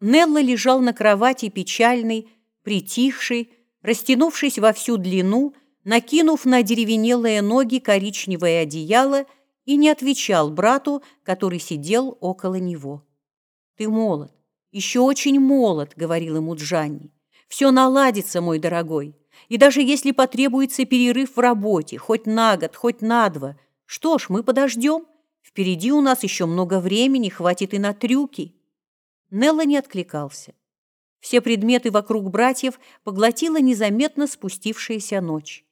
Нелла лежал на кровати печальный, притихший, растянувшись во всю длину, накинув на деревенелые ноги коричневое одеяло и не отвечал брату, который сидел около него. «Ты молод, еще очень молод», — говорил ему Джанни. «Все наладится, мой дорогой, и даже если потребуется перерыв в работе, хоть на год, хоть на два, что ж, мы подождем. Впереди у нас еще много времени, хватит и на трюки». Нелла не откликался. Все предметы вокруг братьев поглотила незаметно спустившаяся ночь.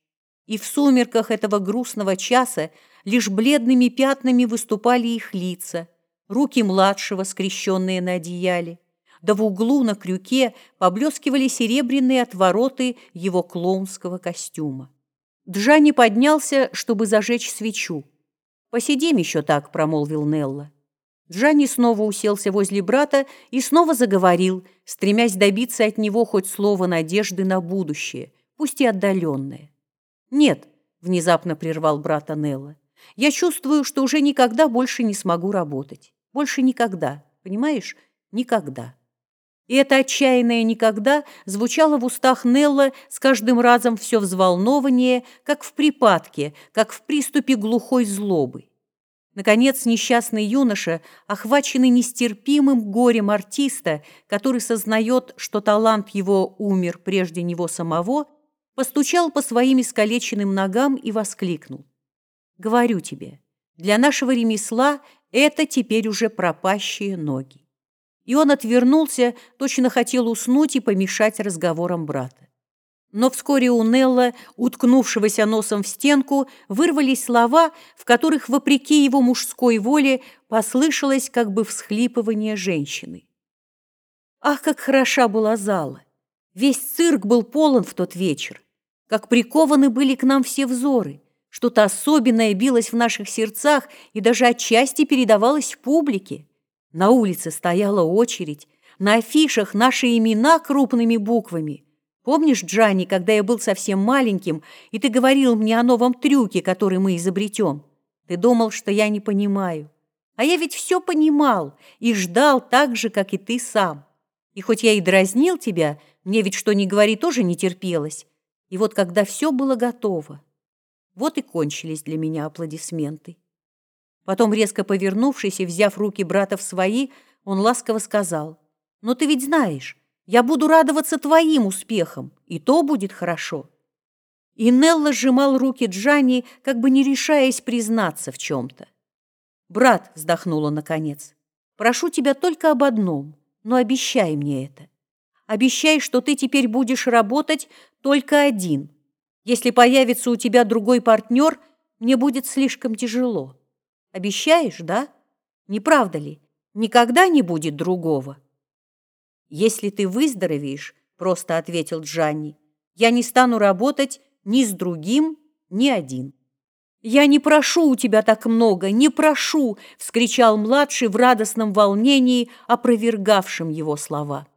И в сумерках этого грустного часа лишь бледными пятнами выступали их лица, руки младшего, скрещенные на одеяле, да в углу на крюке поблескивали серебряные отвороты его клоунского костюма. Джанни поднялся, чтобы зажечь свечу. «Посидим еще так», — промолвил Нелла. Джанни снова уселся возле брата и снова заговорил, стремясь добиться от него хоть слова надежды на будущее, пусть и отдаленное. «Нет», — внезапно прервал брата Нелла, «я чувствую, что уже никогда больше не смогу работать. Больше никогда, понимаешь? Никогда». И это отчаянное «никогда» звучало в устах Нелла с каждым разом все взволнованнее, как в припадке, как в приступе глухой злобы. Наконец, несчастный юноша, охваченный нестерпимым горем артиста, который сознает, что талант его умер прежде него самого, постучал по своим искалеченным ногам и воскликнул. «Говорю тебе, для нашего ремесла это теперь уже пропащие ноги». И он отвернулся, точно хотел уснуть и помешать разговорам брата. Но вскоре у Нелла, уткнувшегося носом в стенку, вырвались слова, в которых, вопреки его мужской воле, послышалось как бы всхлипывание женщины. Ах, как хороша была зала! Весь цирк был полон в тот вечер. Как прикованы были к нам все взоры. Что-то особенное билось в наших сердцах и даже отчасти передавалось в публике. На улице стояла очередь, на афишах наши имена крупными буквами – Помнишь, Джанни, когда я был совсем маленьким, и ты говорил мне о новом трюке, который мы изобретем? Ты думал, что я не понимаю. А я ведь все понимал и ждал так же, как и ты сам. И хоть я и дразнил тебя, мне ведь что ни говори тоже не терпелось. И вот когда все было готово, вот и кончились для меня аплодисменты. Потом, резко повернувшись и взяв руки брата в свои, он ласково сказал, «Но ты ведь знаешь, я буду радоваться твоим успехам, и то будет хорошо». И Нелла сжимал руки Джанни, как бы не решаясь признаться в чем-то. «Брат», — вздохнула наконец, — «прошу тебя только об одном, но обещай мне это. Обещай, что ты теперь будешь работать только один. Если появится у тебя другой партнер, мне будет слишком тяжело. Обещаешь, да? Не правда ли? Никогда не будет другого». «Если ты выздоровеешь, — просто ответил Джанни, — я не стану работать ни с другим, ни один». «Я не прошу у тебя так много, не прошу!» — вскричал младший в радостном волнении, опровергавшем его слова.